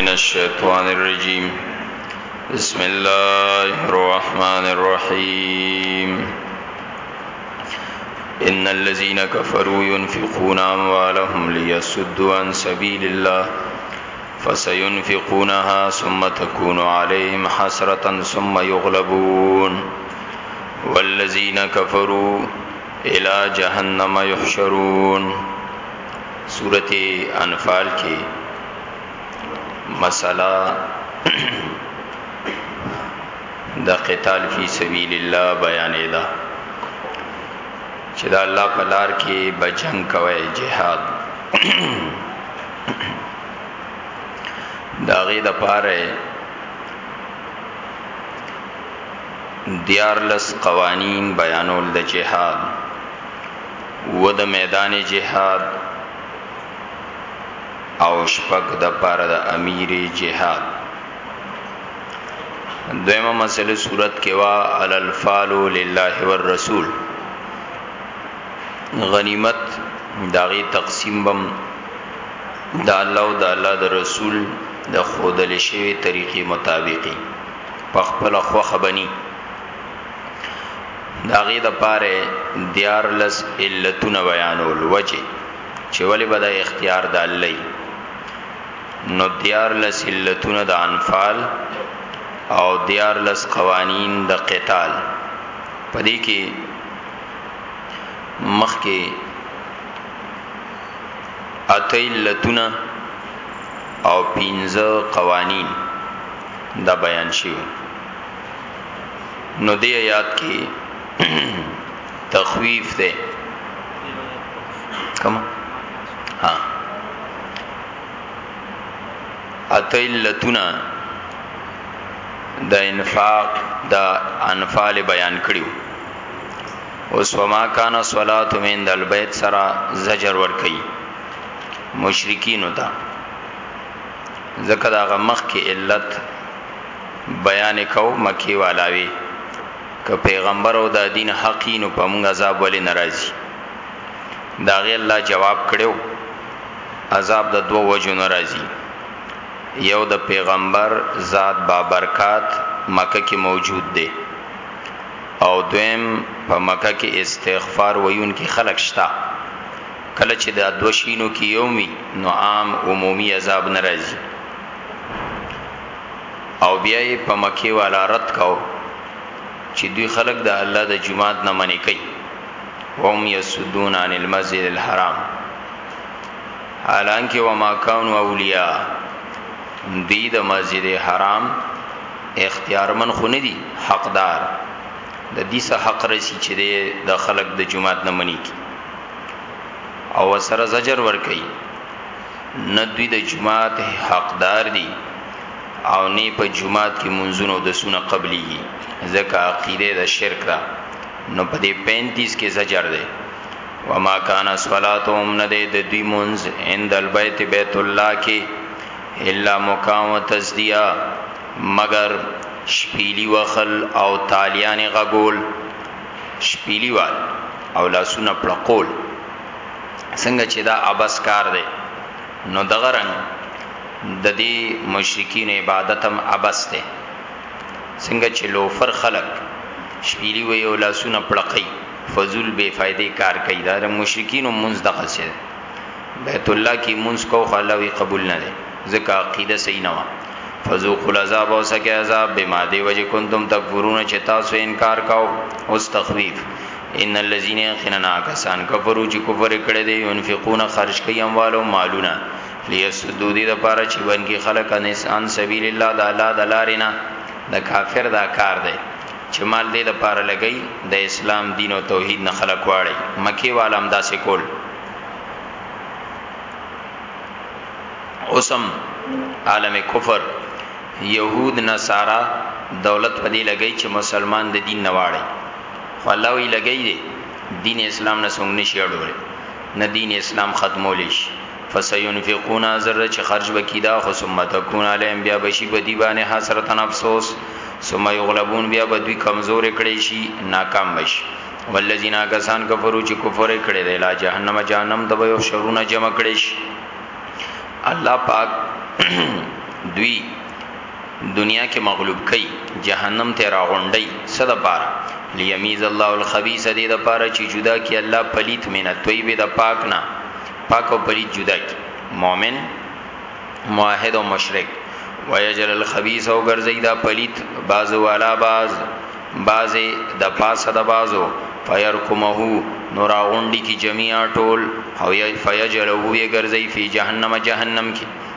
من الشيطان الرجيم بسم الله الرحمن الرحيم إن الذين كفروا ينفقون أموالهم ليصدوا عن سبيل الله فسينفقونها ثم تكون عليهم حسرة ثم يغلبون والذين كفروا إلى جهنم يحشرون سورت انفال کې مسله د قتال فی سبیل الله بیانې ده چې دا الله په لار کې بجنګ کوي جهاد دا غي د پاره دیارلس قوانین بیانول د جهاد و د میدان جهاد او شپږ د پاره د امیر جهاد دویمه مسله صورت کې وا الالفال لله والرسول غنیمت داغي تقسیم بم د الله او د الله د رسول د خودل شوی طریقې مطابقي په خپل خوخه بني دا غي د پاره دیار لس علتونه بیانول وجه چې ولی بد اختیار د الله نو دیار لس علتونه د انفال او دیار لس قوانین د قتال پدې کې مخ کې اته علتونه او پنځه قوانین دا بیان شوی نو دی آیات کې تخویف ده کوم ها اتلتنا د انفاق د انفال بیان کړیو اوس وما کان صلات من دل بیت سرا زجر ور کوي مشرکین وتا زکه دا غمخ کې علت بیان کو مکی والاوی که پیغمبر او دا دین حقی نو په موږ عذاب ولی ناراضی دا غی الله جواب کړو عذاب د دوه وجو ناراضی یو د پیغمبر ذات با برکات مکه کې موجود دی او دویم په مکه کې استغفار ویون کې خلق شتا کله چې د دوه شینو کې یومي نو عام عمومي عذاب ناراضی او بیا یې په مکې والا رد کاوه چې دوی خلک د الله د جماعت نه منې کوي وهم یسدون عن المسجد الحرام حالانکه وما كانوا اولیاء دی د مسجد حرام اختیارمن خو نه دي حقدار د دې سه حق رسی چې د خلق د جمعات نه منی کی او سره زجر ور کوي نه دوی د جماعت حقدار دي او نه په جماعت کې منځونو د سونه قبليږي ځکه عقیده د شرک ده نو په دې 35 کې زجر ده وما کان صلاتهم نه ده د دوی منځ عند البيت بیت الله کې الا مقام تزدیا مگر شپیلی وخل او تالیان غغول شپیلی وال او لاسونه پړقول څنګه چې دا ابس کار دی نو دغه رنګ د دې مشرکین عبادت هم ابس دی څنګه چې لوفر خلق شپېلی وي او لاسونه پړقي فزول بے فائدې کار کوي دا د مشرکین منځ د قصې بیت الله کې منځ کو خلاوي قبول نه دی ځکه عقیده صحیح نه و فذوقوا العذاب وسکه عذاب بما دی وجه کنتم تکفرون چې تاسو انکار کاو او تخویف ان الذين يخننا کسان کفرو چې کفر کړي دي ينفقون خرج کوي اموال او مالونه ليسدو دي د پاره چې ونګي خلق انسان سبيل الله د الله د لارینا د کافر دا کار دی چې مال دې د پاره لګي د اسلام دین او توحید نه خلق واړي مکی والام داسې کول اوسم عالم کفر يهود نصارا دولت پدې لګي چې مسلمان د دین نه واړي خو الله وی لګی دی دین اسلام نه څنګه نشي اړول نه دین اسلام ختمول شي فسينفقون ذره چې خرج وکي دا خو ثم تكون عليهم بیا بشي په دی باندې حسرت افسوس ثم يغلبون بیا به دوی کمزور کړي شي ناکام بشي والذین کسان کفرو چې کفر کړي دی لا جهنم جهنم ته به شرونه جمع کړي شي الله پاک دوی دنیا کې مغلوب کوي جهنم ته راغونډي څه د پاره ليميز الله الخبيث دې د پاره چې جدا کی الله پلیت من الطيب د پاک نه پاک او پلیت جدا کی مؤمن موحد او مشرک ويجل الخبيث او ګرځي دا پلیت باز والا باز باز د پاسه د بازو فيرکمه نور غونډي کی جميعا ټول او فيجلو وي ګرځي فی جهنم جهنم کی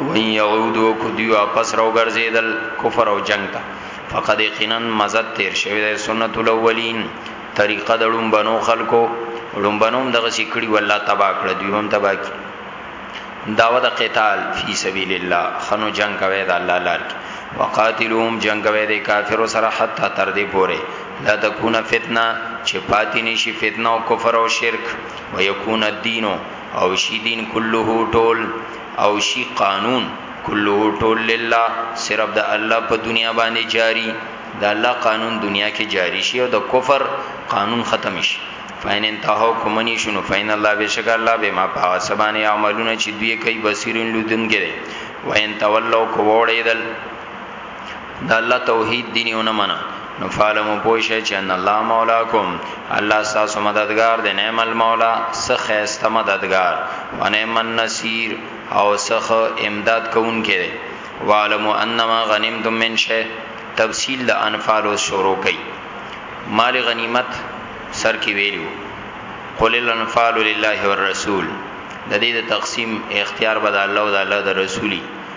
وان يعودو کو دی واپس راو ګرځیدل کفر او جنگ ته فقد یقینا مزد تیر شوی د سنت الاولین طریقه د لوم بنو خلکو لوم بنوم دغه سیکړي والله تبا کړ دی هم تبا کی داوه د قتال فی سبیل الله خنو جنگ کوي د الله لار کی وقاتلوهم جنگ کوي د کافر سره حتا تر دې پوره لا تکونه فتنه چې پاتې نشي فتنه او کفر او شرک ويكون الدين او شی دین کله ټول او شی قانون کله ټول لله صرف د الله په دنیا باندې جاری د الله قانون دنیا کې جاری شي او د کفر قانون ختم شي فین انتهو کومنی شنو فین الله بشک الله به ما په سبانه عملونه چې دوی کوي بصیرین لودن ګره وین تولو کووړیدل دا الله توحید دین یو نه منه نو فالمو پوشه چې ان الله مولاکم الله تاسو مددگار دی نعم المولا سخه است مددگار و نعم النصير او سخه امداد کون کړي وعلموا انما غنیمتم من شیء تفصیل د انفال او شروع کئ مال غنیمت سر کې ویلو قل الانفال لله والرسول د دې د تقسیم اختیار به د الله او د الله د رسولي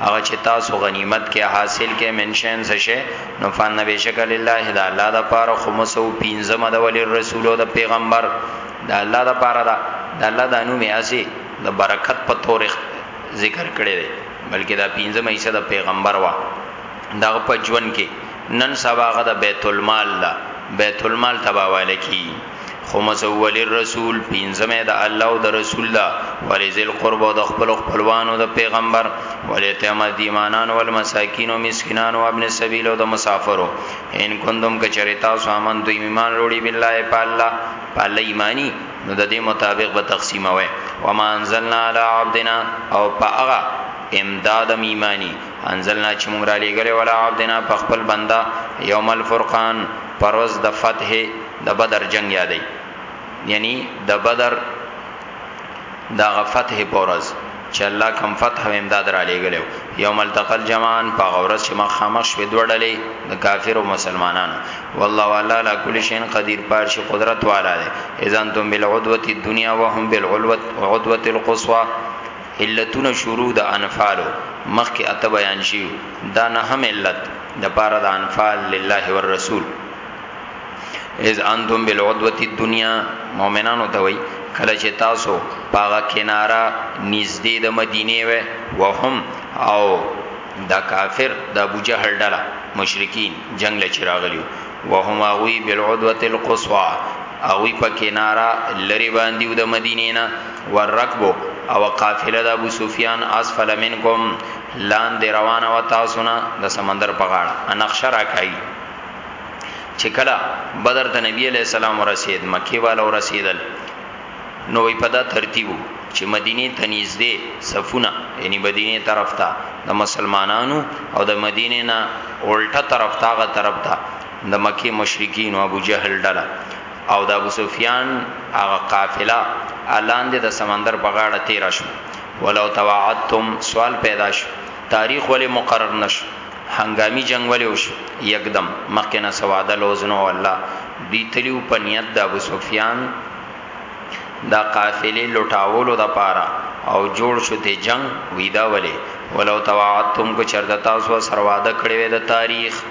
هغه چې تاسو غنیمت کې حاصل کې منشن څه شي نو فن نبی شکل لله دا الله د پاره خمس او پنځمه د ولی رسول او د پیغمبر دا الله د پاره دا د الله د انو میاسي د برکت په تور ذکر کړي دي بلکې دا پنځمه حصہ د پیغمبر وا دا په ژوند کې نن سبا غدا بیت المال دا بیت المال تباواله کی خمس اول الرسول پنځمه د الله او د رسول دا ولذل قرب او د خپل خپلوانو د پیغمبر ولتم دیمانان والمساکین او مسکینان او ابن سبیل او د مسافرو ان کوندم کچریتا سامان دوی ایمان وروړي بالله په الله په الله ایمانی نو د دې مطابق به تقسیم وای و ما انزلنا علی عبدنا او په هغه امداد ایمانی انزلنا چې موږ را لېګلې ولا عبدنا په خپل بندا یوم الفرقان پروز د فتح د بدر جنګ یادوي یعنی د بدر دغه فتح په ورځ چې الله کوم فتح او امداد را لېګلو یوم التقل جمعان په غورس چې مخامخ شوې دوړلې د کافر او مسلمانانو والله والا لا کل شین قدیر پار شي قدرت والا دی اذن تم بالعدوه الدنیا وهم بالعلوه عدوه القصوى علتونه شروع د انفالو مخکې اته بیان شي دا نه هم علت د پاره د انفال لله والرسول اذ انتم بالعدوه الدنيا مؤمنانو ته وای کله چې تاسو پاغه کناره نږدې د مدینه وې وهم او دا کافر د ابو جهل ډله مشرکین جنگ لچراغلیو وهم اوی بالعدوه القصوى اوی په کناره لری باندې د مدینه نه ورکب او قافله د ابو سفیان اسفل منکم لاندې روانه و تاسو نه د سمندر په غاړه انخشرا کوي چې کله بدر ته نبی علیہ السلام ورسید مکی والا ورسیدل نو وی په دا ترتیب چې مدینه ته نږدې صفونه یعنی مدینه طرف ته د مسلمانانو او د مدینه نه الټه طرف ته غا طرف ته د مکی مشرکین او ابو جهل ډله او د ابو سفیان هغه قافله الاندې د سمندر په غاړه تیر شو ولو توعدتم سوال پیدا شو تاریخ ولې مقرر نشو هنګامی جنګ ولی وشو یکدم مخکې نه څه وعده لوظ نه وه الله دوی تلیو په نیت د ابوسفیان د قافلې لوټاولو دپاره او جوړ شو ته جنګ ویدا ولی ولو تواعدتم کو چرته تاسو سره وعده کړی وی د تاریخ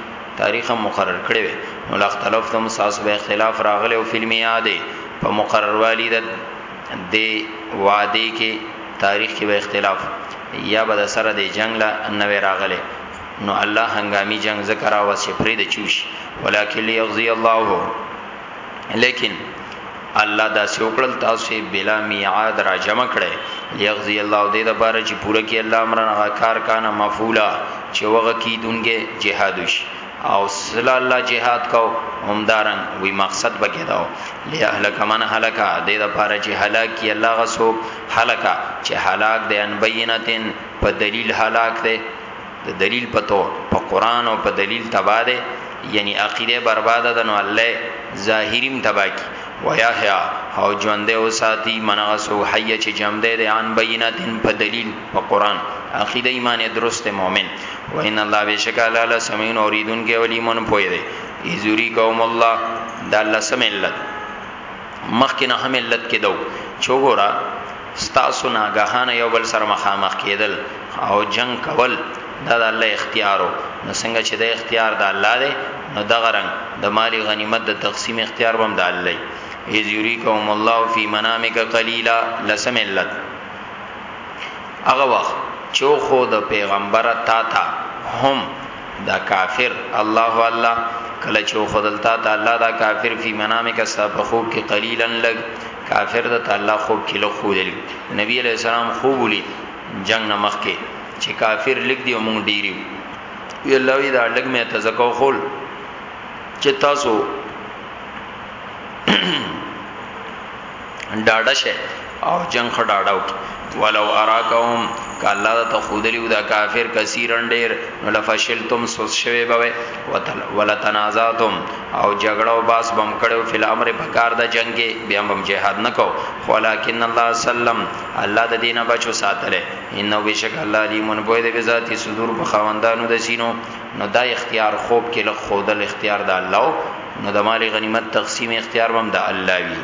تاریخ هم مقرر کړی وی نو لاختلفتم ساس به اختلاف راغلی او فلمی یاده په مقرر والی د دی وادي کې تاریخ کې به اختلاف یا به د سره د جنگ لا نوې راغله نو الله هنګامي جنگ ذکر او سفری د چوش ولکه ليغزي الله لیکن الله دا سوکړل تاسو بلا میعاد را جمع کړي یغزی الله دې د بار چې پوره کې الله امرنا کار کانا مفعولا چې وغه کی دونګه جهاد وشي او صلی الله جهاد کو همدارن وی مقصد بګی داو لیهلک من هلاکا د دې لپاره چې هلاک کی الله غسو هلاکا چې هلاک د ان بینتن په دلیل هلاک دی د دلیل په تو په قران او په دلیل تبا دی یعنی عقیده برباد ده نو الله ظاهریم تبا کی ویاحیا او ژوند او ساتي منغسو حی چې جمع ده ان بینتن په دلیل په قران عقیده ایمان درست مؤمن و ان الله بشک الله سمین اوریدون کې ولی مون پوی دی یذری قوم الله د الله سم علت مخکې نه هم علت کې دو چوغورا ستاسو ناګهانه یو بل سره مخامخ کېدل او جنگ کول دا د الله اختیارو نو څنګه چې د اختیار د الله دی نو دغه رنګ د مالی غنیمت د تقسیم اختیار بم د الله ای یذری قوم الله فی منامک قلیلا لسم علت هغه وخت چو خو د پیغمبر تا تا هم دا کافر الله الله کله چو خدل تا تا الله دا کافر فی منامک استا په خوب کې قلیلا لګ کافر د تعالی خوب کې لو خو دل نبی علیہ السلام خوب ولید جنگ نمخ کې چې کافر لګ دی مونږ ډیریو وی الله وی دا لګ مې تزکو خول چې تاسو ډاډه شه او جنگ خډاډه وکي ولو اراکهم ک الله د تخودلیو د کافر کثیرن ډیر لفشلتم سوس شوی بوي ولا تنازعتم او جګړه او باس بم کړو فل امر په کار د جنگي بیا بم جهاد نکو ولکن الله سلم الله د دینه بچو ساتله انه بشک الله لیمون بوی د بذاتی صدور په خواندانو د سینو نو دا اختیار خوب کې له خودل اختیار د الله نو د مال غنیمت تقسیم اختیار هم د الله وی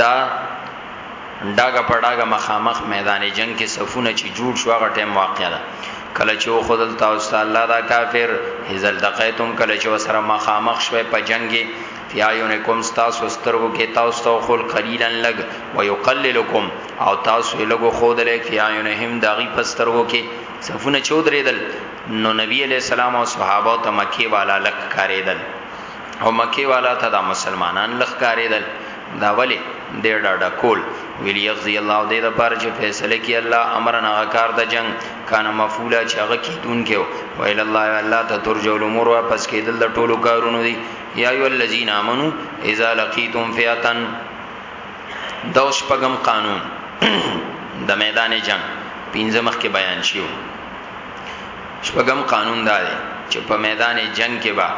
دا ډاګه په ډاګه مخامخ میدان جنگ کې صفونه چې جوړ شو هغه ټیم واقعا ده کله چې و خدل تاسو الله دا کافر هزل دقیتم کله چې وسره مخامخ شوه په جنگي فیایونکم تاسو سترګو کې تاسو تو خل قلیلا لګ و یقللکم او تاسو لګو خود لې فیایونهم داغي پسترګو کې صفونه چودرې دل نو نبی علیہ السلام او صحابه ته مکی والا لک کارې دل او مکی والا ته دا مسلمانان لخکاریدل دا ولی دیر ډاډه کول ویلی یغزی الله دې د بار چې فیصله کی الله امرنا کار د جنگ کان مفعولا چې هغه کی دون کېو ویل الله الله ته ترجو الامور واپس کېدل د ټولو کارونو دی یا ایو الذین امنو اذا لقیتم فئاتن دوش پغم قانون د میدان جنگ پینځه مخ کې بیان شیو شپږم قانون دا دی چې په میدان جنگ کې با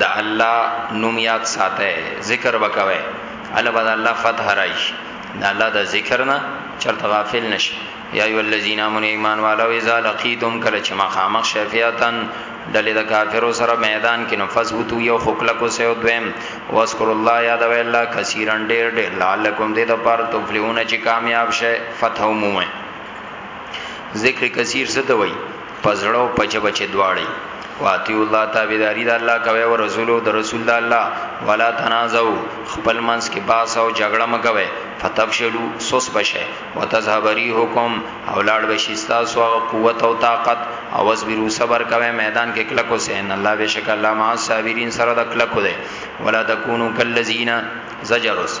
د الله نوم یاد ساته ذکر وکوي البته الله فتح رایش نه الله د ذکر نه چرته غافل نشي یا ای الذین امنوا ایمان والو اذا لقیتم کله چې مخامخ شفیاتن دلې د کافرو سره میدان کې نفس وتو یو خپل کو سه او دویم واسکر الله یاد وی الله کثیرن ډیر ډیر لعلکم دې د پر تفلحون چې کامیاب شې فتح مومه ذکر کثیر څه ته وای په زړه او په جبه چې دواړي واتی الله تابعداري د الله کوي او رسول او د رسول د الله ولا تنازعوا خپل منس کې باس او جګړه مګوي فتفشلوا سوس بشه وتذهبري حکم او لاړ بشي تاسو او قوت او طاقت او اصبروا صبر کوي میدان کې کلک حسین الله بشک الله ما صابرین سره د کلک ده ولا تکونو کلذین زجرس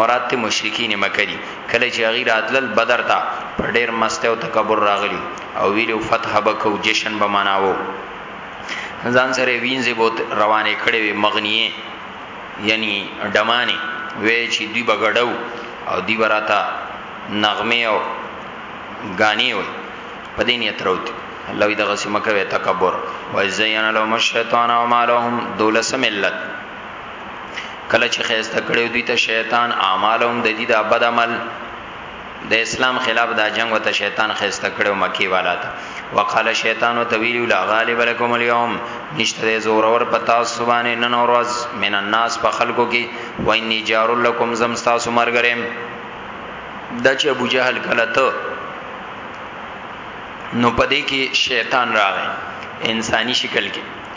مراد ته مشرکین مکه دي کله چې هغه راتلل بدر ته پر ډیر مسته او تکبر راغلی او ویلو فتح بکو جشن به مناوو ځان سره وینځي بوت روانه کړي وي مغنیه یعنی ډمانه وی چې دی بغړو او دی براتا نغمه او غانی وي په دې نیت راوتی الله دې غسی مکه وي تکبر و زین لهم الشیطان او مالهم دولس ملت کله چې خیسته کړو دوی ته شیطان اعمالهم د دې د بد عمل د اسلام خلاف دا جنگ وته شیطان خسته کړو مکی والا ته وقاله شیطان طویل لا غالب لكم اليوم نشته زور اور پتا سبحان نن اور واز من الناس په خلکو کې و انی جار لكم زم تاسو مرګرم د چې ابو جهل کله ته نو پدې کې شیطان راغی انساني شکل کې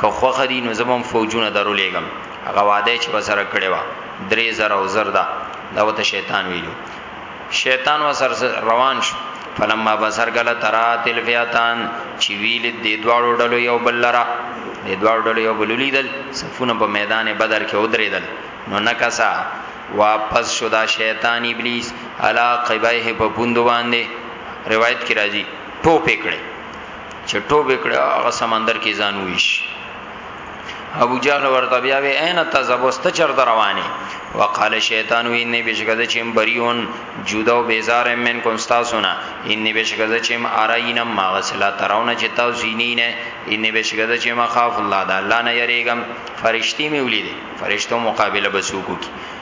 که خوښ دي نو زه به هم فوجونه درولېږم. هغه وعده چې ورسره کړې وه، درې زره او زر ده، دا ورته شیطان ویلي وو. شیطان ورسره روان شو. فلما بصر کله ترات الفیاتان چې ویلید دې دواړو ډلو یو بل لره دې دواړو ډلو یو بل لیدل صفونه په میدان بدر کې ودرېدل نو نکسا واپس شو دا شیطان ابلیس علا قبایه په پوند باندې روایت کې راځي ټوپې کړې چې ټوب کړه هغه سمندر کې ځان ویش ابو جهل ورته بیا وی عین تزبست چر رواني وقال شیطان وی نه بشګه چم بریون جودا او بیزار من کوم تاسو نه ان بشګه چم اراینم ما غسلا ترونه چې تاسو یې نه ان بشګه چم خاف الله دا الله نه یریګم فرشتي می ولید فرشتو مقابله بسوکو کی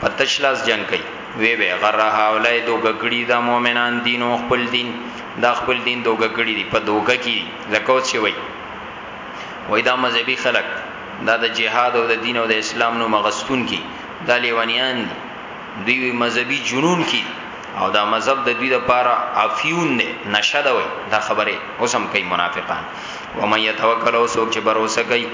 په تش لاس جنگ کوي وی به غره هاولای دوګګړي دا مؤمنان دین او خپل دین دا خپل دین دوګګړي دی په دوګه کې لکه چې وای وای دا مذهبي خلک دا د جهاد او د دین او د اسلام نو مغستون کی دا لیوانیان دی دوی مذهبي جنون کی او دا مذهب د دوی د پاره افیون نه نشه دا وای دا خبره اوسم کوي منافقان و من يتوکل او سوک چې باور وسه کوي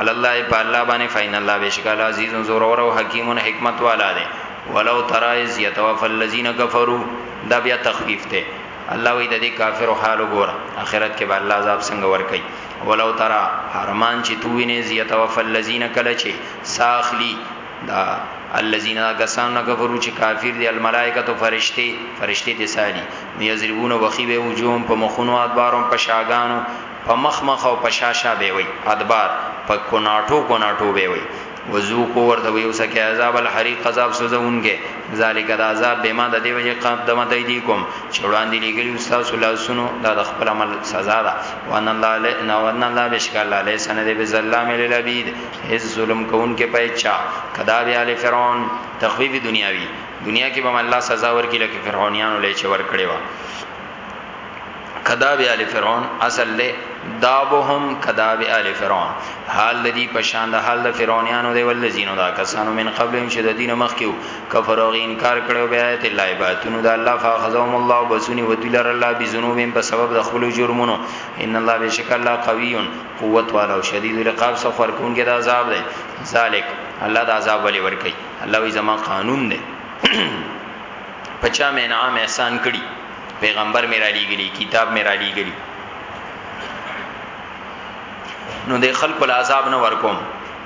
علی الله په الله باندې فین الله بشکل عزیز زور او حکیم حکمت والا دی ولو ترای از یتوفى الذين كفروا دا بیا تخفیف ته الله وی د دې کافرو حال وګور اخرت کې به الله عذاب څنګه ور کوي ولو ترا حرمان چې تو وینې زیتوفى الذين کله چې ساخلی دا الذين غسان کفرو چې کافر دي الملائکه تو فرشتي فرشتي دي سالي يضربون وخي به وجوم په مخونو ادبارم په شاګانو په مخ مخ او په شا شا به وي ادبار په کوناټو کوناټو به وي وذوقوا ورته وي اوسه کې عذاب الحریق عذاب سوزونګه ذالک دا عذاب به ما د دې وجه قدمت دی کوم چې وړاندې لګلی استاد صلی الله سنو دا د خپل عمل سزا ده وان الله له نو ان الله بشک الله له سن دې بظلام للعبید هیڅ ظلم کون کې پېچا کدا بیا ال فرعون تخویف دنیاوی دنیا کې به الله سزا ورکړي لکه فرعونانو لې چې ور کړی و کداب آل فرعون اصل له دابهم کداب آل فرعون حال لدی پشان د حال د فرعونانو دی ولذین دا کسانو من قبلهم چې د دین مخکیو کفرو غی انکار کړو بیا ایت الله عبادتونو د الله فاخذهم الله بسونی ودلر الله بذنوبهم په سبب د خپل جرمونو ان الله بشک الله قوی قوت والا او شدید العقاب سفر کونګه د عذاب دی ذالک الله د عذاب ولی ور کوي الله وی زما قانون دی پچا مې انعام احسان کړی پیغمبر میرا لیګلی کتاب میرا لیګلی نو د خلق العذاب نه ورکوم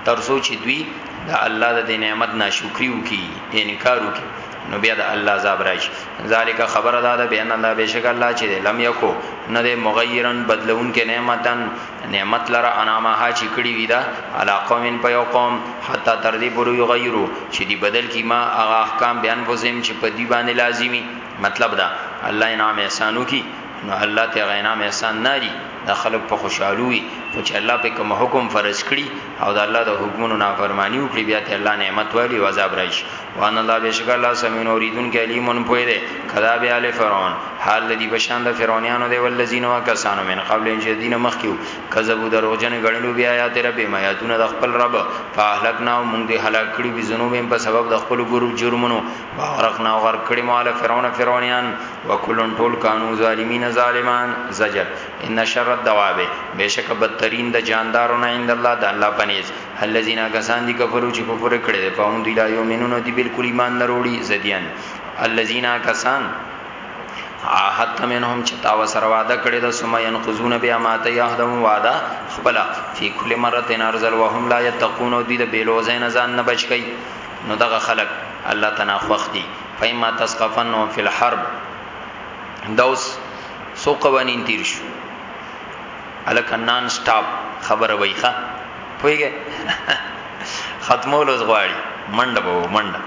تر سو چې دوی د الله د نعمت ناشکری وکي انکار وکي نو بیا د الله عذاب راشي ذالک خبر ادا ده بیان الله بشک الله چې لم یکو نه د مغیرن بدلون کې نعمتن نعمت لره انامه ها چې کړي وی دا علا قومن په یو قوم حتا تر دې پورې یغیرو چې دی بدل کی ما هغه احکام بیان وزم چې په دی باندې لازمی مطلب دا الله انعام احسانو کی نو الله ته غینام احسان ناری دا خلق په خوشحالو وي خو چې الله په کوم حکم فرض کړي او دا الله د حکمونو نافرمانی وکړي بیا ته الله نعمت والی او عذاب راشي وان الله بشک الله سمین اوریدون کې علیمون پوی دی کذا بیا ال فرعون حال دی بشان د فرعونانو دی ولذین وکسانو من قبل ان جدین مخکیو کذبوا دروغجن غړلو بیا آیات رب ما یاتون د خپل رب فاهلکنا مونږ دی هلاک کړي بزنوبم په سبب د خپل ګورو جرمونو فارقنا غرق کړي مال فرعون فرعونیان وکلن ټول کانو ظالمین ظالمان زجر ان شر الدواب بشک بدترین د جاندارونه عند الله د الله پنيز الذين غسان دي کفرو چې کفر کړي دي فهم دي لا یومنون دي بالکل ایمان نه وروړي زديان الذين غسان عهد منهم چې تا وسره وعده کړی د سم ينقذون بیا ماته يهدم وعده خپل فی کل مره تنرزل وهم لا يتقون دوی د بیلوزین ځان نه بچ کی نو دغه خلق الله تنا خوخ دي فإما تسقفنهم في الحرب دوس سو قوانين تیر شو الک نان سټاپ خبره وایخه پویګه ختمولوز غواړي منډه به منډه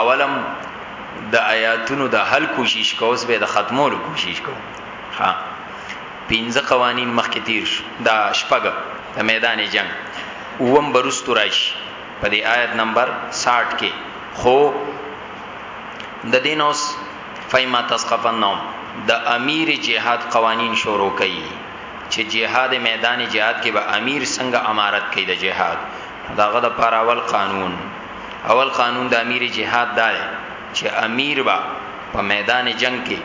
اولم د آیاتونو د حل کوشش کوس به د ختمولو کوشش کو ها پنځه قوانین مخکې تیر شو دا شپږ د میدان جنگ اوم برست راشي په دې آیت نمبر 60 کې خو د دین اوس فیما تسقفنهم د امیر جهاد قوانین شروع کړي چې جهاد میدان جهاد کې به امیر څنګه امارت کوي د جهاد داغه د پر اول قانون اول قانون د امیر جهاد دا دی چې امیر با په میدان جنگ کې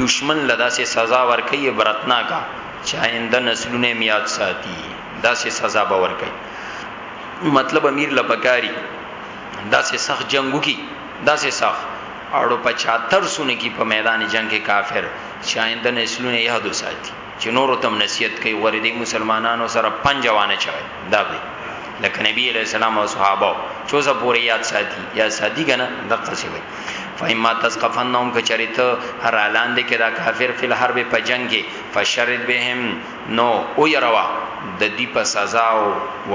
دشمن لدا سه سزا ورکړي برتنا کا چاینده نسلونه میاد ساتي دا سه سزا باور کوي مطلب امیر لپکاری دا سه سخت جنگو کی دا سه سخت اړو په 74 سونه کی په میدان جنگ کې کافر شاینده نسلونه یادو ساتي چې نور تم نصیحت کوي وردی مسلمانانو سره پنځوانه چوي دا به لکه نبی علیہ السلام او صحابه چو زه پوری یاد ساتي یا ساتي کنه دقه سی وي فایما تسقفنهم کچریت هر اعلان دې کې دا کافر فل حرب په جنگ کې فشرد بهم نو ويروه د دوی په سزا او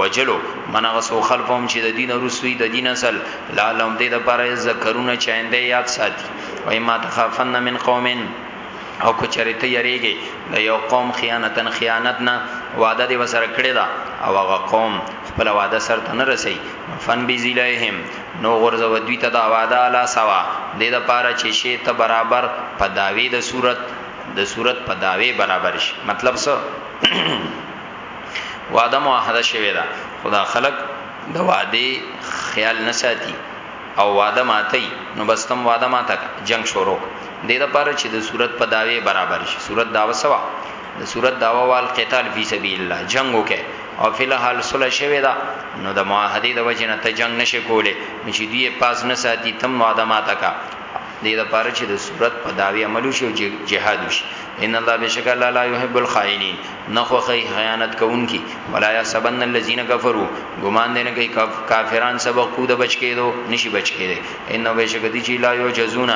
وژلو من هغه څو خلفهم چې د دوی نه وروسته وي د دې نسل لعلهم دې دپاره یذکرون چې آینده یې یاد ساتي و اما تخافن من قوم او که چېرې ته یریږې د یو قوم خیانتن خیانت نه وعده دې وسره کړې ده او هغه قوم خپل وعده سر ته نه رسي فن بی ذلیهم نو غرزه ودوی ته دا وعده لا سوا دې دپاره چې شی ته برابر په داوی د صورت د صورت په داوی برابر شي مطلب څه وعده معاهده شوی دا خدا خلق د وعده خیال نه ساتي او وعده ماتي نو بس تم وعده ماته جنگ شروع دې د پاره چې د صورت په داوی برابر شي صورت داوا سوا د صورت داوا وال قتال فی سبیل الله جنگ وکي او فی الحال صلح شوی دا نو د معاهده د وجنه ته جنگ نشي کوله چې دې پاس نه ساتي تم وعده ماته کا دې لپاره چې د صورت په داوی عمل وشي او جهاد وشي ان الله بشک الله لا يحب الخائنين نخو خي خیانت کوونکی ولا يحسبن الذين كفروا ګمان دې نه کوي کافران سبق کو د بچ کېدو نشي بچ کېده ان بشک دي چې لا يعجزون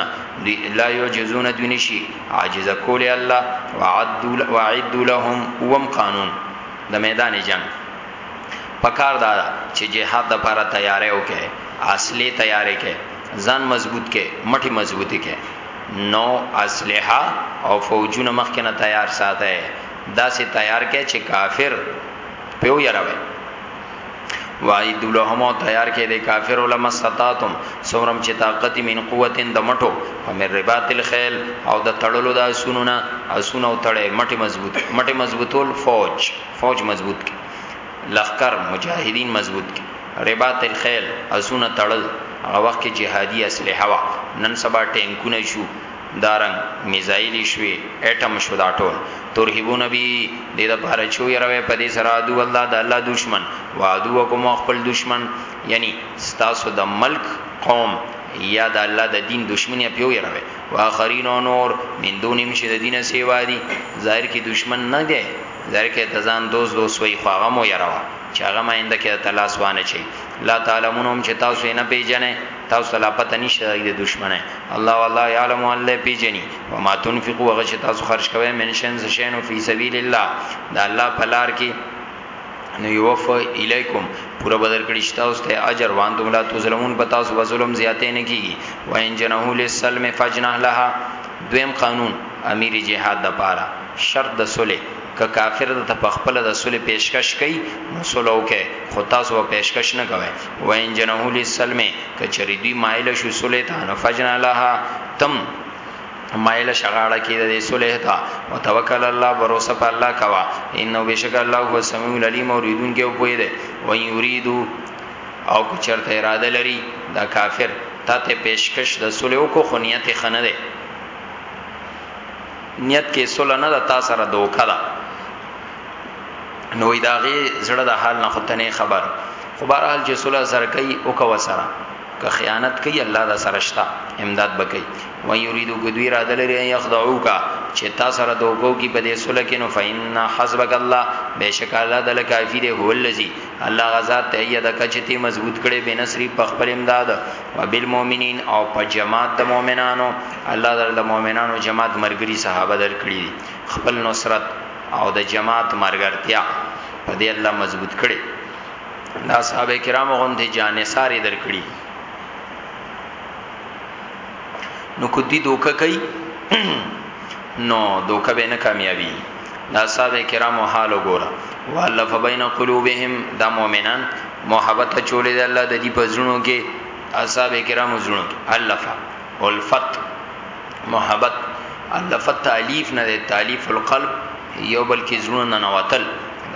لا يعجزون دي نشي عاجز کول الله وعد وعد لهم وم قانون د میدان جنگ پکار دا چې جهاد د پاره تیارې وکې اصلي تیارې کې ځان مضبوط کې مټي مضبوطي کې نو اسلحه او فوجونه مخکې نه تیار ساته دا سي تیار کې چې کافر پیو یراوي وای دولهم تیار کې د کافر علماء ستاتم سورم چې طاقت من قوتن د مټو او من رباط الخيل او د تړلو د اسونو نه اسونو تړې مټي مضبوط مټي مضبوطول فوج فوج مضبوط کی لخکر مجاهدین مضبوط کی رباط الخیل اسونه تړل هغه وخت کې جهادي اسلحه وا نن سبا ټینکونه شو دارنګ میزایل شوي اټم شو دا ټول ترهیبو نبی د دې لپاره چې یې راوي په دې سره ادو الله د الله دشمن وادو کوم خپل دشمن یعنی ستاسو د ملک قوم یا د الله د دین دشمنی په یو راوي واخرین نور من دونیم چې د دینه سیوا دي ظاهر کې دشمن نه دی ظاهر کې دځان دوست دوست وي خو هغه مو يروه چې هغه هم آينده کې درته لاس وانه چي لا تعلمون هم چې تاسو یې نه پیژنئ تاسو ته لا پته نشته د دشمنه الله والله يعلم الله پیژني وما تنفقوا هغه چې تاسو خرج کوئ من شین شین فی سبیل الله دا الله په لار کې نو یوف الیکم پورا بدر کړي شتا اوس ته اجر وان دوم لا تو ظلمون پتا سو ظلم زیاتې نه کیږي وان جنحو للسلم فجنح لها دویم قانون امیر جهاد د پاره شرط د سولې، که کافر درته په خپله د سولې پېشکش کوي، نو سوله وکړئ، خو تاسو به پېشکش نه کوئ. وَإِن جَنَحُوا لِلسَّلْمِ، که چېرې دوی مایل شو سولې ته، نو فَاجْنَحْ لَهَا، ته هم مایل شه غاړه کې د دې سولې ته. وَتَوَکَّلْ عَلَى اللَّهِ، بروسه په الله کوه، إِنَّهُ بېشکه الله هُوَ السَّمِيعُ الْعَلِيمُ، اورېدونکی او پوه دی. وَإِن يُرِيدُوا، او که چېرته اراده لري دا کافر، تاته پېشکش د سولې وکړو، خو نیت یې ښه نه دی. نیت کې سوله نه ده تا سره دوکه ده نو داغه زړه د حال نه ختنه خبر خو بهر حال چې سوله سره کوي او کو سره که خیانت کوي الله دا سرشتہ امداد بکي و یریدو ګدوی را دلری یخدعوک چې تا سره دوکو کی په دې سره کې نو فین حسبک الله بشک الله دل کافی دی هو الذی الله غزاد ته یدا کچتی مضبوط کړي بنصری په خپل امداد وبالمؤمنین او په جماعت د مؤمنانو الله در د مؤمنانو جماعت مرګري صحابه در کړی خپل نصرت او د جماعت مرګرتیا په دې الله مضبوط کړي دا صاحب کرام غوندې جانې ساري در کړی نو کو دي دوکه کوي نو دوکه به نه کامیابی د اصحاب کرامو حال وګوره والف بین قلوبهم دا مؤمنان محبت چولې د الله د دې پزړونو کې اصحاب کرامو زړونو کې الف الفت محبت الفت تالیف نه دی تالیف القلب یو بل کې زړونو نه نوتل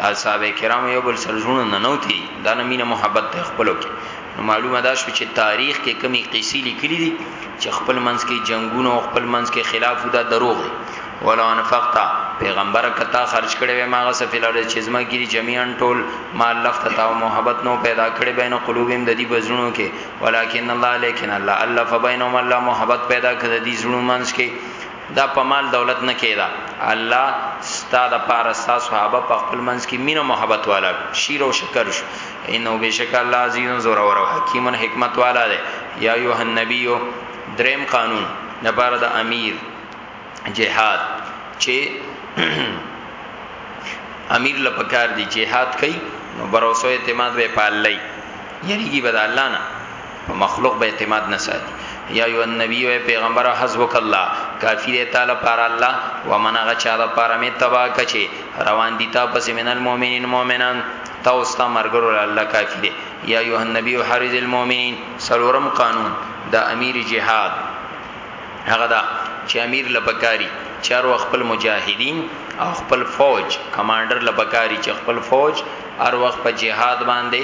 اصحاب کرام یو بل سره زړونو نه نوتی دا نه مینه محبت خپلو کې نو معلومه دا شو چې تاریخ کې کمی قصې لیکلي دي چې خپل منځ کې جنگونه او خپل منځ کې خلاف دا دروغ دي ولو انفقتا پیغمبر کتا خرج کړي وې ماغه سفیلاره چې زما ګری جميعا ټول مال لفت تا او محبت نو پیدا کړي بین قلوبهم د دې بزړونو کې ولکن الله لیکن الله الله فبینهم الله محبت پیدا کړي دې زړونو منځ کې دا په مال دولت نه کیده الله ستا د پاره ستا صحابه په خپل منځ کې مینه محبت والا شیر او شکر شو انه بشک الله عزیز زور او حکیم حکمت والا دی یا ایه النبی دریم قانون د پاره د امیر جهاد چې امیر لپکار دی جهاد کوي نو باور او اعتماد به پالای یریږي بد الله نه په مخلوق به اعتماد نه ساتي یا یو نبی او پیغمبر حسبک الله کافی دی تعالی پر الله و من غ چا د پر می تبا کچي روان دي تا پس من المؤمنین مؤمنان تا اوستا مرګرو الله کافی دی یا یو نبی او حارز المؤمنین سلورم قانون دا امیر جهاد هغه دا چې امیر لپکاری چار وخت خپل مجاهدین او خپل فوج کمانډر لپکاری چې خپل فوج هر وخت په جهاد باندې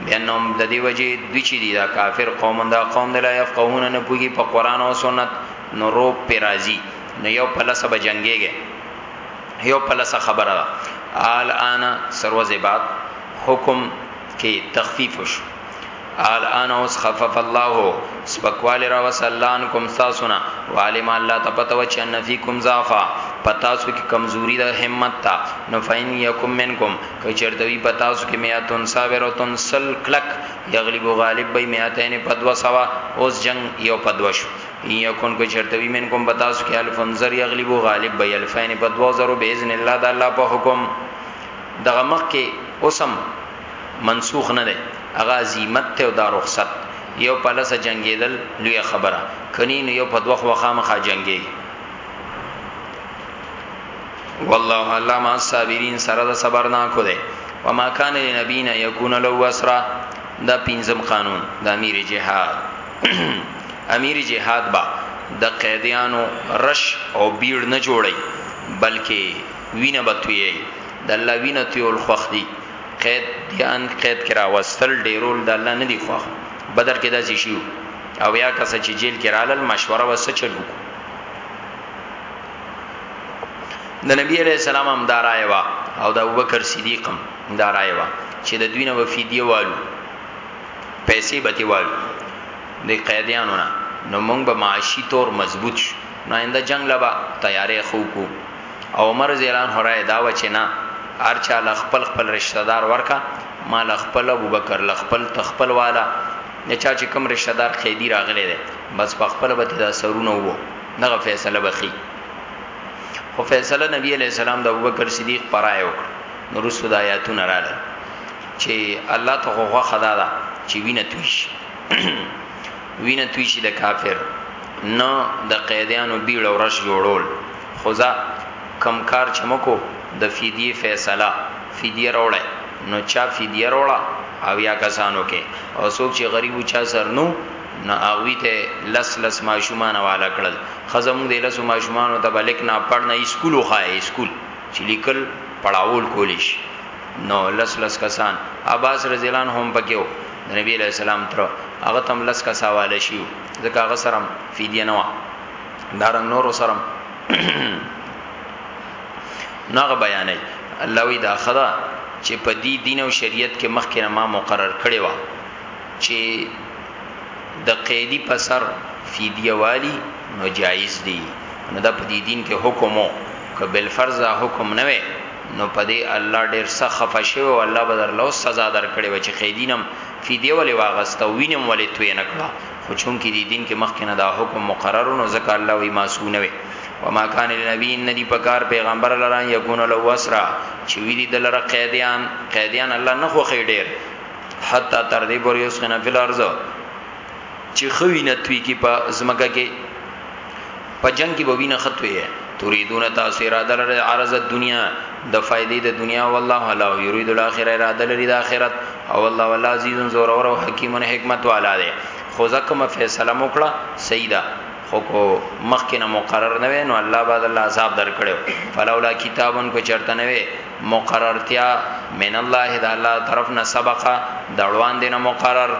بینهم د دی وجه دوی چې دی دا کافر قوم دا قوم د لا یفقهون نه پوهی په قران او سنت نو روب پر راضی نو یو په لسه به جنگيږي یو په لسه خبره ده آل انا سروز بعد حکم کې تخفیف شو آل انا اوس خفف الله سپکوال را وسلان کوم ساسنا وعلم الله تپتو چې ان فیکم ضعفا پتا سو کې کمزوري د همت تا نو فین یکم منکم کچردوی پتاسو کې میاتون صابر او تن سل کلک یغلب غالب به میاتین په دوا سوا اوس جنگ یو په دوا شو یکون کچردوی من کوم پتاسو کې الف انذر یغلب غالب به الفین په دوا زرو باذن الله د الله په حکم دغه مخ کې اوسم منسوخ نه ده اغا عظیمت ته او دا رخصت یو پلس جنگیدل لوی خبره کنین یو په دوخ وخامخه جنگی والله الله ما صابرین سره د صبر نه کو دی وما کان لنبینا یکون له اسرا دا پنځم قانون د امیر جهاد امیر جهاد با د قیدیانو رش او بیړ نه جوړي بلکې وینه بتوي د الله وینه تیول خوخ دي قید دیان قید کرا وستل ډیرول د الله نه دی خوخ بدر کې داسې شیو او یا کس چې جیل کې رالل مشوره وسه چلو د نبی علیہ السلام هم دارای وا او د ابوبکر صدیق هم دارای وا چې د دوی نه وفیدیه والو پیسې بتی والو د قیدیانو نه نو موږ به معاشي تور مضبوط شو نه انده جنگ لبا تیارې خو کو او عمر زیلان هرای دا و چې نه ارچا ل خپل خپل رشتہ دار ورکا ما ل خپل ابوبکر ل خپل تخپل والا نه چا چې کوم رشتہ دار قیدی راغلی دی بس په خپل به دا سرونه وو دغه فیصله بخي خو فیصله نبی علیہ السلام د ابوبکر صدیق پرای وکړ نو رسو د آیاتونه رااله چې الله ته خو خدا دا چې وینه تویش وینه تویش د کافر نو د قیدیانو بیړ او رش جوړول خدا کم کار چمکو د فدیه فیصله فدیه راوړل نو چا فدیه راوړه او یا کسانو کې او څوک چې غریب او چا سر نو نو هغوی ته لس لس ماشومان والا کړل خزه مونږ د لسو ماشومانو ته بلک نه پړ نه اسکول وخای اسکول چې لیکل پړاول کولیش نو لس لس کسان عباس رضی الله عنه هم پکې و د نبی علیہ السلام تر هغه تم لس کسا والا شیو ځکه هغه سرم فدیه نه و دارنګ نور سرم نغه بیانې الله وی دا خدا چې په دې دین او شریعت کې مخکې ما مقرر کړی و چي د قيدي په سر فديه والي نو جائز دي نو دا په دي دين کي حکم وو که بالفرض دا حکم نه وي نو په دي الله ډير سخت خفه شوي وو الله به درله اوس سزا درکړي وه چي قيدي نه هم فديه ولي واغسته او وينه هم ولي تويه نه کړه خو چونکي دي دين کي مخکي نه دا حکم مقرر وو نو ځکه الله وي معصوم نه وي وما کان لنبي نه دي پکار پيغمبر لره يكون له اسرا چي وي دي دلره قيديان قيديان الله نه خوخي ډير حتا تر دې پورې اوس کنه فل ارض چې خوي نه توي کې په زمګه کې په جنگ کې بوینه خطوي ہے تريدون تاسو اراده لري عرض دنیا د فائدې د دنیا والله لا يريد الاخره اراده لري د اخرت او الله ولا عزيز زور او حکیم حکمت والا دی خو ځکه ما فیصله وکړه سیدا خو کو مخکې نه مقرر نه وي نو الله بعد الله عذاب درکړو فلولا کتابن کو چرته نه وي مقررتیا من الله د الله طرف نه سبقه دړوان دینه مقرر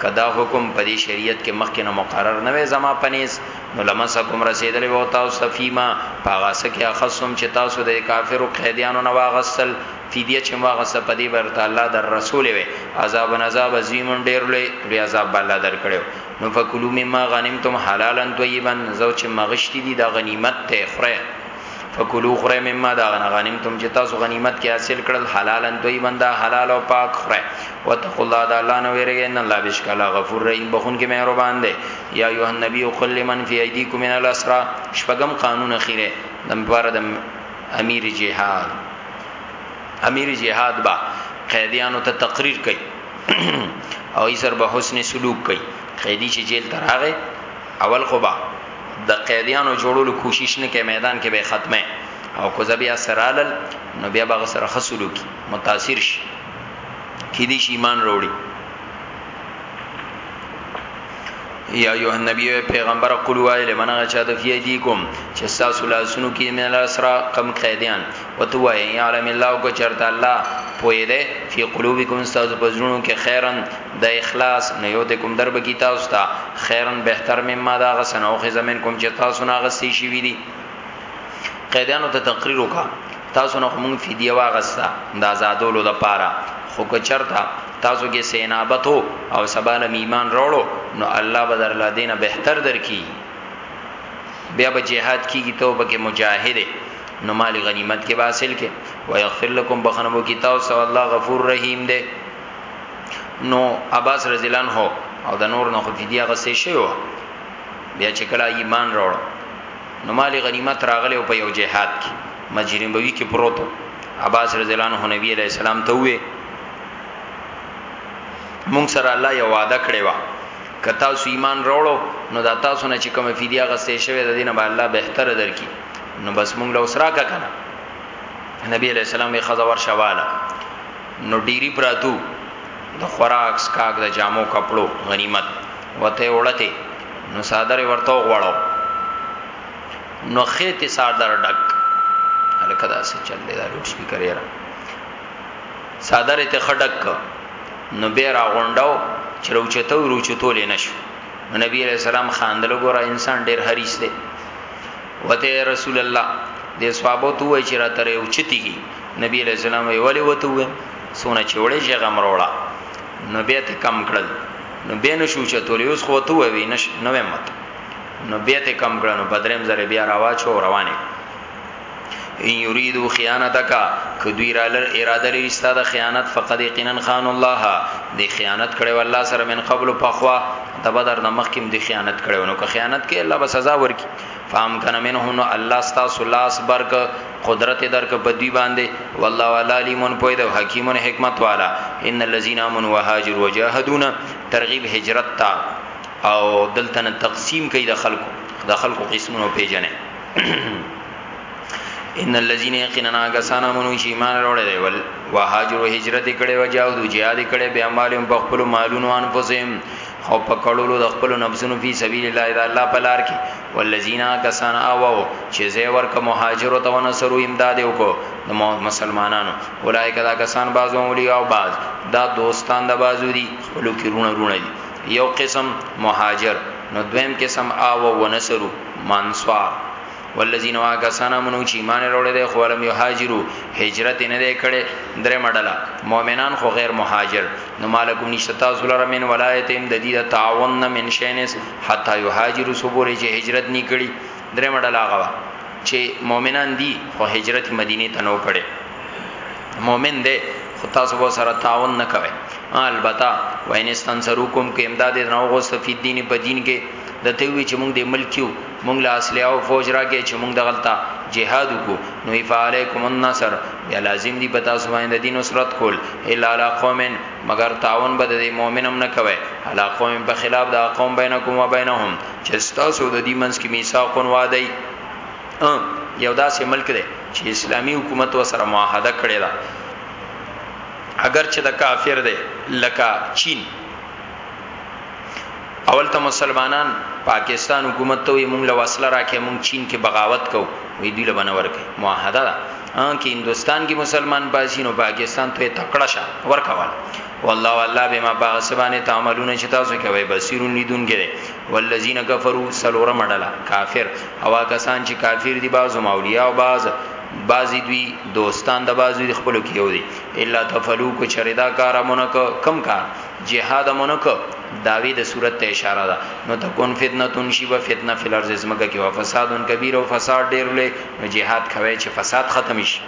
کدا حکم په دې شریعت کې مخکې نه مقرر نه وي زما پنيز نو لمسکم رسیدلې وو تاسو فیما پاغه سکه خصم چې تاسو د کافرو قیدیانو نه واغسل فدیه چې واغسه په دې برته الله در رسول وي عذاب عذاب عظیم ډیر لوی لوی عذاب الله در کړو نو فکلوا مما غنیمتم حلالا طیبا زو چې مغشتي دي د غنیمت ته خره فکلو خره مما دا غنا غنیمتم چې تاسو غنیمت کې حاصل کړل حلالا دوی بندا حلال او پاک خره وتقوا الله دا الله نو ویریږي ان الله بشکلا غفور رحیم بخون کې مهربان دی یا ایه النبی قل لمن فی ایدیکم من الاسرا شپغم قانون اخیره دم بار دم امیر جهاد امیر جهاد با قیدیانو ته تقریر کوي او ایسر به حسن سلوک کوي قیدی چې جیل تراغه اول خو به د قیدیانو جوړولو کوشش نه کې میدان کې به ختمه او کو زبیا سرالل نو بیا به سره خسلو کی متاثر شي کې دې شي ایمان وروړي یا ایه نبی پیغمبر قل وای لمن غچا د فیدیکم چې تاسو لاسونو کې مې لاسرا کم قیدیان وتو وای یعلم الله کو چرته الله پوی دی فی قلوبکم استاذ پزړونو کې خیرن د اخلاص نه یو ته کوم درب کی تاسو ته خیرن بهتر مما دا غسن او خزمن کوم چې تاسو نه غسی شي وی دي قیدانو ته تقریر وکا تاسو نه کوم فدیه واغستا د آزادولو د پاره خو کو چرته تاسو کې سینابت او سبال ایمان راوړو نو الله بدر الله دینه بهتر درکې بیا به جهاد کیږي توبه کې مجاهده نو مال غنیمت کې حاصل کې ويغفر لكم بخنمو کی تاسو الله غفور رحیم دی نو عباس رضی الله عنه او د نور نه خو دې هغه څه شی و بیا چې کله ایمان راوړ نو مال غنیمت راغلی او په یو جهاد کې مسجد نبوي کې پروت عباس رضی الله عنه نبی علیہ السلام ته وې مونږ سره الله یو وعده کړې و که تاسو ایمان راوړو نو دا تاسو نه چې کوم فدیه غسته شوی د دینه به الله بهتره درکې نو بس مونږ له اسرا کا کنه نبی علیہ السلام یې خزا ور شواله نو ډیری پراتو د خوراک سکاک د جامو کپړو غنیمت وته وړته نو صادره ورته غواړو نو خېت صادر ډک الکه دا څه چل دی دا لوډ سپیکر یې را صادره ته خډک نو بیا را غونډاو چې روچته روچتول نه شو نبی علیہ السلام خاندل ګوره انسان ډیر حریص دی وته رسول الله د صحابه تو وای چې را ترې اوچتیږي نبی علیہ السلام وی ولی وته وې سونه چې وړې چې غم وروړه نو بیا ته کم کړل نو بیا نو شو چې تولې اوس خو ته وی نش نو مت نو بیا ته کم کړل نو بدریم زره بیا راواچو روانه ان یریدو خیانتک کدوی را لر اراده لري ستاد خیانت فقد یقینا خان الله دی خیانت کړي والله سره من قبل پخوا تبدر نمخ کیم دی خیانت کړي نو که خیانت کې الله به سزا ورکړي فام کنا منهم نو الله ستا سلاس برک قدرت درک په دی باندې والله والا لیمون پوی د حکیمون حکمت والا ان الذين امنوا وهاجر وجاهدون ترغیب هجرت تا او دلتن تقسیم کوي د خلکو د خلکو قسمونو پیژنې ان الذين يقيننا غسانا منو شي ایمان وروړي دی ول وهاجر هجرت کړي وجاهدوا جهاد کړي بیا مالهم په خپل مالونو انفسهم او په کړولو د خپل نفسونو فی سبیل الله اذا الله پلار کی والذین کسان او چې زه ورک مهاجر او تو نصرو امداد وکړو د مسلمانانو اولایک دا کسان بعضو اولیاء او بعض دا دوستان د بعضو دي خپل کی رونه رونه دي یو قسم مهاجر نو دویم قسم او و نصرو منصور والذین واکسان امنو چې ایمان وروړي دي خو لم یهاجرو هجرت نه دی کړي درې مډله مؤمنان خو غیر مهاجر نو مالکم نشتا تاسو لره من ولایتهم د دې د تعاون نه من شینس حتا یهاجرو صبر چې هجرت نه کړي درې مډله غوا چې مؤمنان دي خو هجرت مدینه ته نو کړي مؤمن دی خو تاسو به سره تعاون نه کوي البته وینستان سروکم کې امداد نه غوسه فی دین په دین کې د ته وی چې موږ د ملکیو مونږ له اصلي او فوج راکې چې مونږ دغلطه جهاد وکړو نو فعلیکم النصر یا لازم دی پتا سو باندې دین نصرت کول الا علی قوم مگر تعاون بد دی مؤمنم نه کوي علی قوم په خلاف دا قوم بینکم و بینهم چې تاسو د دې منځ کې میثاق وعده یو داسې ملک دی چې اسلامی حکومت وسره معاهده کړی دا اگر چې د کافر دی لکه چین اول ته مسلمانان پاکستان حکومت ته وي مونږ له وسله راکې مونږ چین کې بغاوت کو وي دوی له بنور کوي معاهده ده ان کې هندستان کې مسلمان باسي نو پاکستان ته تکړه شه ورکوال والله والله بما باغسبانه تعملون چې تاسو کوي بصیرون لیدون کې والذین کفروا سلور مډلا کافر هوا کسان چې کافر دي بعضو مولیا او بعض بعضی دوی دوستان د بعضی خپل کېو دي الا تفلو کو چردا کارمونه کم کار جهاد مونکو داوی د صورت ته اشاره ده نو تکون فتنه تون شی و فتنه فل ارض اسمګه کې و فساد کبیر او فساد ډیر لوی نو جهاد کوي چې فساد ختم شي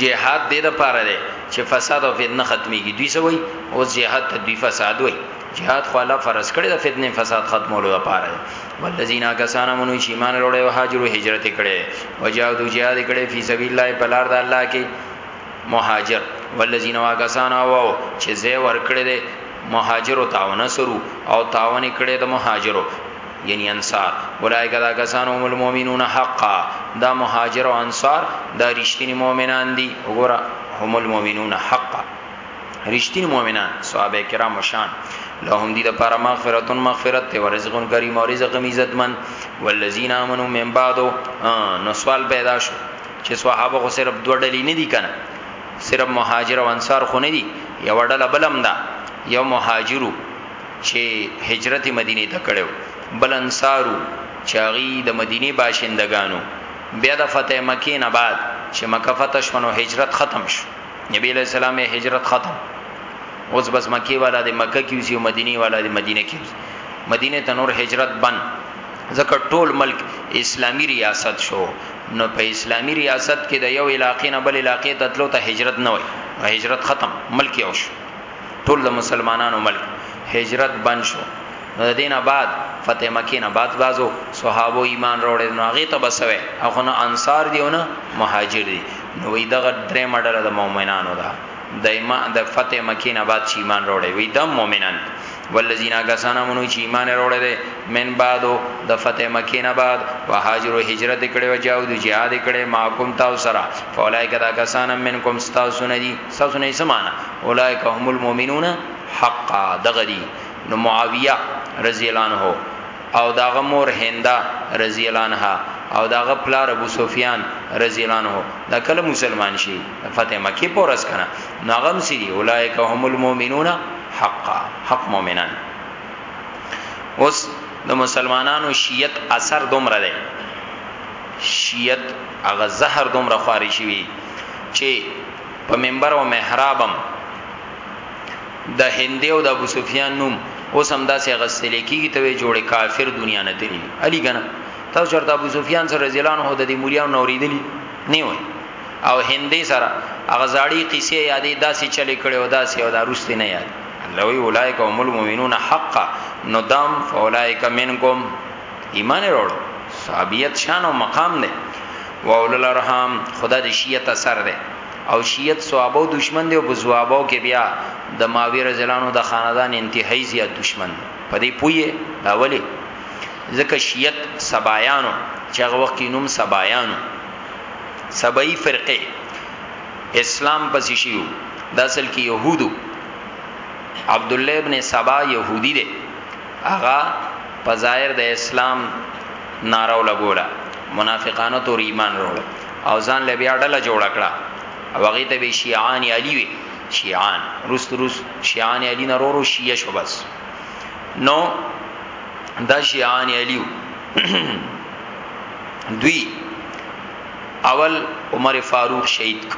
جهاد دې د پاره دی چې فساد او فتنه ختميږي دوی سوي او جهاد ته دوی فساد وي جهاد خو الله فرض کړی د فتنې فساد ختمولو لپاره والذین کسان منو چې ایمان وروړي او هاجر هجرت کړي وجاهدوا جهاد کړي فی سبیل الله په لار د الله کې مهاجر والذین واکسان او او چې زه ور کړې دي مهاجر او تاونه سرو او تاونه کړې د مهاجرو یعنی انصار اولایک دا کسان هم المؤمنون حقا دا مهاجر او انصار دا رښتینی مؤمنان دي وګوره هم المؤمنون حقا رښتینی مؤمنان صحابه کرام شان لهم دی لپاره مغفرت مغفرت ته ورزق کریم او رزق عزت من والذین آمنوا من بعد نو سوال پیدا شو چې صحابه خو صرف دوه ډلې نه دي کنه صرف مهاجر او انصار خو نه دي یو ډله بلم ده یو مهاجرو چې هجرت مدینه ته کړو بل انصارو چې هغه د مدینه باشندگانو بیا د فتح مکه نه بعد چې مکه فتح شونه هجرت ختم شو نبی علیہ السلام هجرت ختم اوس بس مکی والا د مکه کیږي او مدینه والا د مدینه کیږي مدینه ته نور هجرت بند ځکه ټول ملک اسلامی ریاست شو نو په اسلامی ریاست کې د یو علاقې نه بل علاقې ته تلو ته هجرت نه وای هجرت ختم ملک یو شو ټول د مسلمانانو ملک هجرت بند شو نو د دینه بعد فتح مکی نه بعد بازو صحابه ایمان وروړي نو هغه ته بسوي هغه نه انصار دیونه مهاجر دي نو وی دغه درې مډل د مؤمنانو ده د ایمان د فتح مکی نه بعد چې ایمان وروړي وی د مؤمنان والذین کسان امنو چې ایمان وروړي دي من بعدو د فتح مکه نه بعد وهاجر هجرت کړي او جاو د جهاد کړي ماکم تاسو سره فولایک دا کسان منکم تاسو نه دي تاسو نه سمانا اولایک هم المؤمنون حقا دغدي نو معاویه رضی الله عنه او داغه مور هندا رضی الله عنها او داغه پلار ابو سفیان رضی الله عنه دا کله مسلمان شي فتح مکه پورس کنه ناغم سری اولایک هم المؤمنون حقا حق مؤمنان اوس د مسلمانانو شیعت اثر دومره دی شیعت هغه زهر دومره خاري شوی چې په منبر او محرابم د هندي او د ابو سفیان نوم اوس هم داسې غسل کیږي ته جوړه کافر دنیا نه تیری علی کنه تاسو چرته ابو سفیان سره رضی الله عنه د دې مليان نوریدلی نه وای او هندي سره هغه زاړی قصې یادې داسې چلې کړي او داسې او دا روستي نه یاد الله وی اولایک هم المؤمنون حقا نو دام اولایک منکم ایمان وروړ صحابیت شان او مقام دی و اولل ارحام خدا د شیعت اثر دی او شیعت صحابه او دشمن دی او بزوابو کې بیا د ماویر زلانو د خاندان انتهایی زیات دشمن په دې پویه دا ولی ځکه شیعت سبایانو چې هغه وخت نوم سبایانو سبعی فرقه اسلام پس شیو دا اصل کې يهودو عبد الله ابن سبا يهودي دی هغه په ظاهر د اسلام نارو لګولا منافقانو تور ایمان وروړ او ځان له بیا ډله جوړ کړه او هغه ته به شیعان علی وی شیعان روس روس شیعان علی نورو شیعه شو بس نو دا شیعان علی دوی اول عمر فاروق شهید ک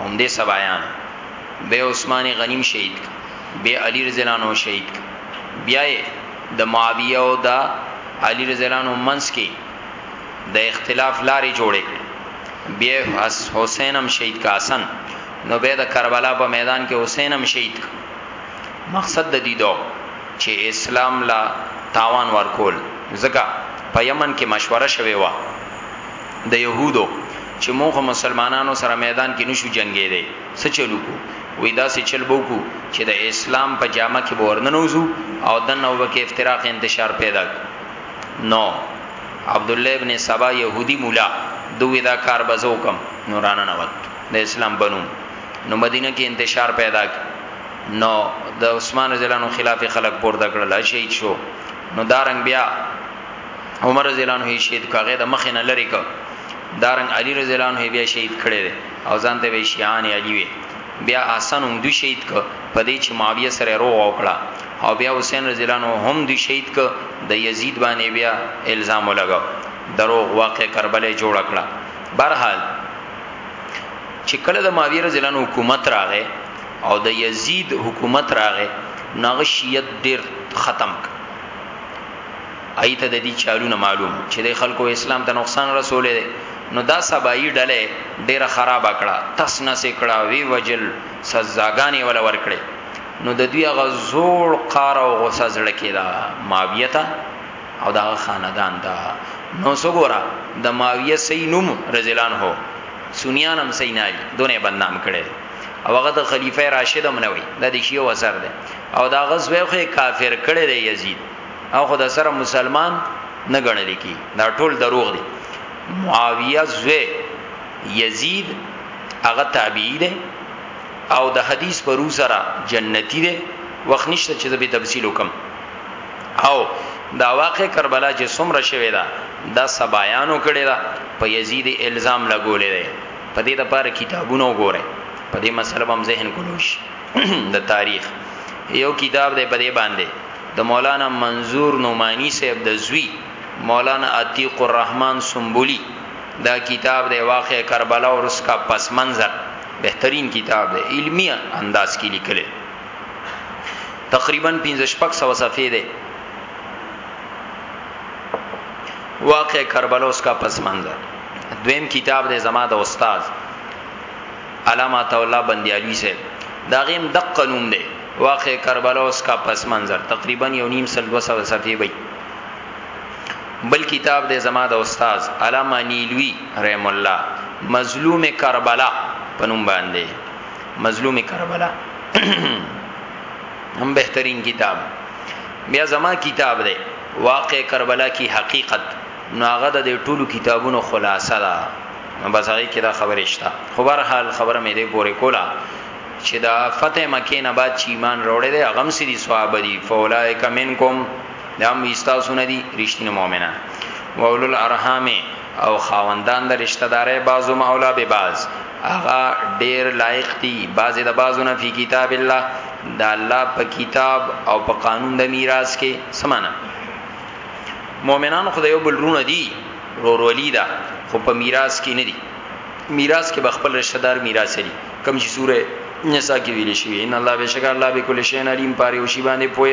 هم دې سبایان به عثمان غنیم شهید ک به علی رضی الله عنه شهید ک بیا د معاویه او د علی رضی الله عنه منس کې د اختلاف لارې جوړې بیا حسین هم شهید کا حسن نو به د کربلا په میدان کې حسین هم شهید ک مقصد د دی داو چه اسلام له تاوان ورکول ځکه په یمن کی مشوره شوی وه د یهودو چه مونږ خو مسلمانانو سره میدان کی نشو جنګیدی څه چل وکړو وی داسی چل به وکړو چه د اسلام په جامه کی به ورننوزو او دننه به کی افتراق انتشار پیدا کړو نو عبدالله ابن سبا یهودی مولا دوی دا کار به زه وکړم نو راننوت د اسلام بنوم نو مدینه کې انتشار پیدا کی نو د عثمان رضی الله عنه خلاف خلق پورته کړل شهید شو نو دارنګ بیا عمر رضی الله عنه شهید کاغه د مخ نه لری کو دارنګ علی رضی الله عنه بیا شهید کړي او ځان ته به شیعان علی وی بیا حسن هم دوی شهید ک په دې چې معاویه سره رو او کړه او بیا حسین رضی الله عنه هم دوی شهید ک د یزید باندې بیا الزام لګاو دروغ واقع کربلا جوړ کړه برحال چې کله د معاویه رضی الله عنه حکومت راغې او د یزید حکومت راغې ناغه شیعت ډیر ختم ک ایت د دې چالو نه معلوم چې د خلکو اسلام ته نقصان رسولې ده نو دا سبایي ډله ډیره خراب کړه تس نه سکړه وی وجل سزاګانی ولا ور کړې نو د دوی غ زوړ قار او غصه زړه کې دا معاویه ته او دا خاندان دا نو سګورا د معاویه سینوم رزلان هو سنیان هم صحیح نه دي دونه بدنام کړي او هغه د خلیفہ راشد هم نه وي دا د شیعو اثر دی او دا غزوه خو کافر کړي دی یزید او خو د سره مسلمان نه ګڼل کی دا ټول دروغ دي معاویه زوی یزید هغه تابعی دی او د حدیث پرو سره جنتی دی وخت نشته چې به تفصیل وکم او دا واقع کربلا چې څومره شوی دا دا سبایانو کړی دا په یزید الزام لګولې دی په دې لپاره کتابونه وګوره په دې مسله هم ذهن کولوش د تاریخ یو کتاب دی په دې باندې د مولانا منظور نومانی صاحب د زوی مولانا عتیق الرحمن سنبولی دا کتاب دی واقع کربلا اور اس کا پس منظر بهترین کتاب دی علمی انداز کې لیکل تقریبا 15 شپږ سو صفحې ده واقع کربلا اس کا پس منظر دویم کتاب ده زما د استاد علامه تولا بندي علي سه دا غیم د قانون ده واقع کربلا اس کا پس منظر تقریبا یو نیم سل 200 صفحې وي بل کتاب ده زما د استاد علامه نیلوی رحم الله مظلوم کربلا پنوم باندې مظلوم کربلا هم بهترین کتاب بیا زما کتاب دی واقع کربلا کی حقیقت نو هغه د ټولو کتابونو خلاصه ده نو بس هغه کې دا خبره شته خو بهر حال خبره مې دې پورې کوله چې دا فتح مکه نه بعد چې ایمان وروړي دی هغه هم سری صحابه دي فولائک منکم دا هم استاسو نه دي رښتینی مؤمنان وولل ارحام او خاوندان د رشتہ دارې بازو مولا به باز هغه ډیر لایق دي بعضی د بعضونه فی کتاب الله دا الله په کتاب او په قانون د میراث کې سمانه مؤمنان خدای یو بل رونه دي رورولي دا خو په میراث کې نه دي میراث کې بخپل رشتہ دار میراث لري کم چې سوره نساء کې ویل شي ان الله بشک الله بكل شيء عليم پاره او شی باندې پوي